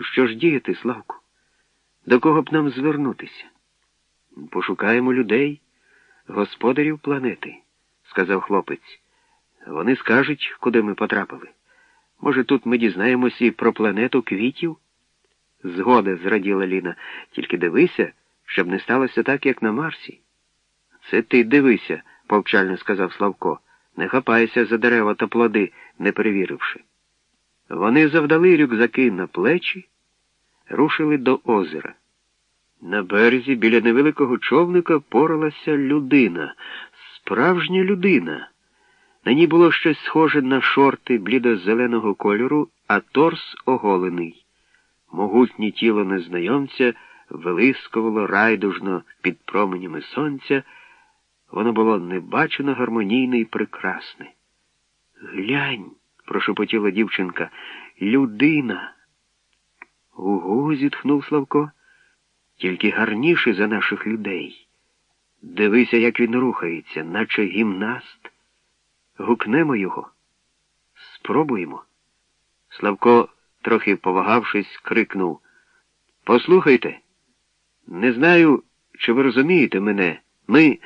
Що ж діяти, Славку? До кого б нам звернутися? Пошукаємо людей, господарів планети, сказав хлопець. Вони скажуть, куди ми потрапили. Може, тут ми дізнаємося і про планету квітів? Згода, зраділа Ліна. Тільки дивися, щоб не сталося так, як на Марсі. Це ти дивися, повчально сказав Славко. Не хапайся за дерева та плоди, не перевіривши. Вони завдали рюкзаки на плечі, рушили до озера. На березі біля невеликого човника поралася людина, справжня людина. На ній було щось схоже на шорти блідо-зеленого кольору, а торс оголений. Могутнє тіло незнайомця вилискувало райдужно під променями сонця. Воно було небачено гармонійне і прекрасне. Глянь, прошепотіла дівчинка, людина. Угу, зітхнув Славко, тільки гарніший за наших людей. Дивися, як він рухається, наче гімнаст. Гукнемо його. Спробуємо. Славко, трохи повагавшись, крикнув Послухайте, не знаю, чи ви розумієте мене. Ми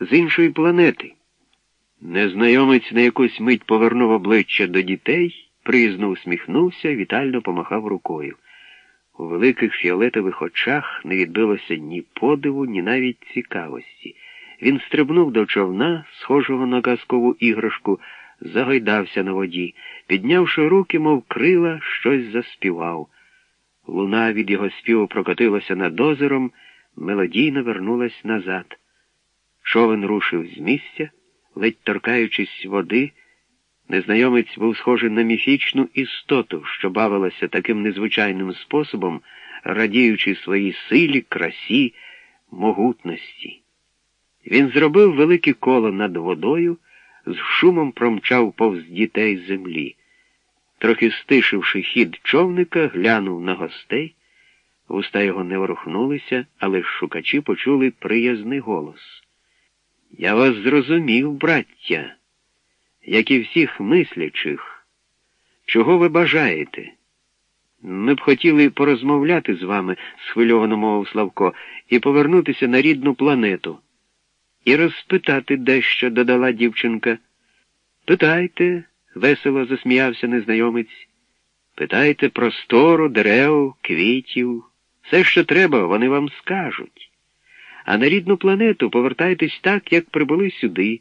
з іншої планети. Незнайомець на якусь мить повернув обличчя до дітей, приязно усміхнувся, вітально помахав рукою. У великих фіолетових очах не відбилося ні подиву, ні навіть цікавості. Він стрибнув до човна, схожого на казкову іграшку, загойдався на воді, піднявши руки, мов крила, щось заспівав. Луна від його співу прокотилася над озером, мелодійно вернулась назад. Човен рушив з місця, ледь торкаючись води, незнайомець був схожий на міфічну істоту, що бавилася таким незвичайним способом, радіючи своїй силі, красі, могутності. Він зробив велике коло над водою, з шумом промчав повз дітей землі. Трохи стишивши хід човника, глянув на гостей. Уста його не ворухнулися, але шукачі почули приязний голос. Я вас зрозумів, браття, як і всіх мислячих. Чого ви бажаєте? Ми б хотіли порозмовляти з вами, схвильовано мовив Славко, і повернутися на рідну планету. І розпитати дещо, додала дівчинка. Питайте, весело засміявся незнайомець. Питайте про стору, дерев, квітів. Все, що треба, вони вам скажуть. А на рідну планету повертайтесь так, як прибули сюди.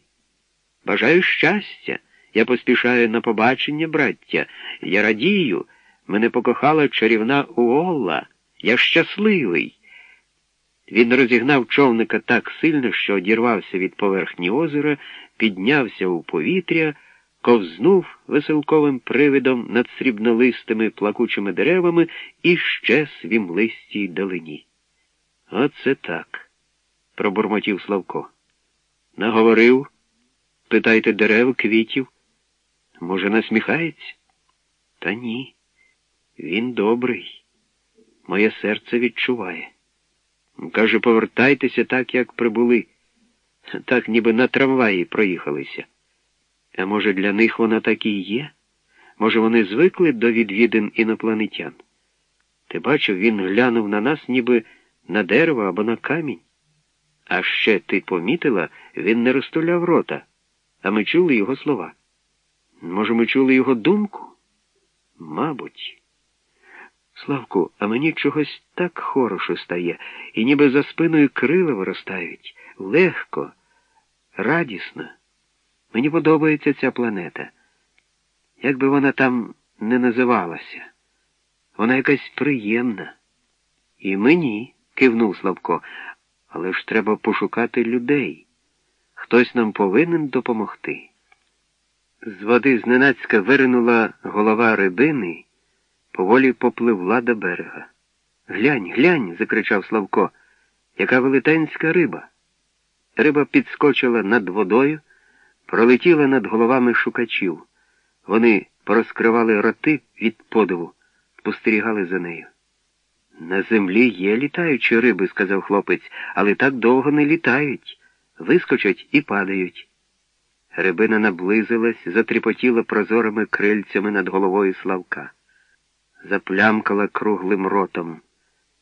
Бажаю щастя. Я поспішаю на побачення, браття. Я радію. Мене покохала чарівна Уолла. Я щасливий. Він розігнав човника так сильно, що одірвався від поверхні озера, піднявся у повітря, ковзнув веселковим привидом над срібнолистими плакучими деревами і щез в імлистій далині. Оце так пробурмотів Славко. Наговорив, питайте дерев, квітів. Може, насміхається? Та ні. Він добрий. Моє серце відчуває. Каже, повертайтеся так, як прибули, так ніби на трамваї проїхалися. А може, для них вона так і є? Може, вони звикли до відвідин інопланетян? Ти бачив, він глянув на нас, ніби на дерево або на камінь. А ще ти помітила, він не розтуляв рота, а ми чули його слова. Може, ми чули його думку? Мабуть. Славку, а мені чогось так хорошо стає, і ніби за спиною крила виростають. Легко, радісно. Мені подобається ця планета. Як би вона там не називалася, вона якась приємна. І мені, кивнув Славко, але ж треба пошукати людей. Хтось нам повинен допомогти. З води зненацька виринула голова рибини, поволі попливла до берега. Глянь, глянь, закричав Славко, яка велетенська риба. Риба підскочила над водою, пролетіла над головами шукачів. Вони порозкривали роти від подиву, спостерігали за нею. На землі є літаючі риби, сказав хлопець, але так довго не літають, вискочать і падають. Рибина наблизилась, затріпотіла прозорими крильцями над головою Славка. заплямкала круглим ротом.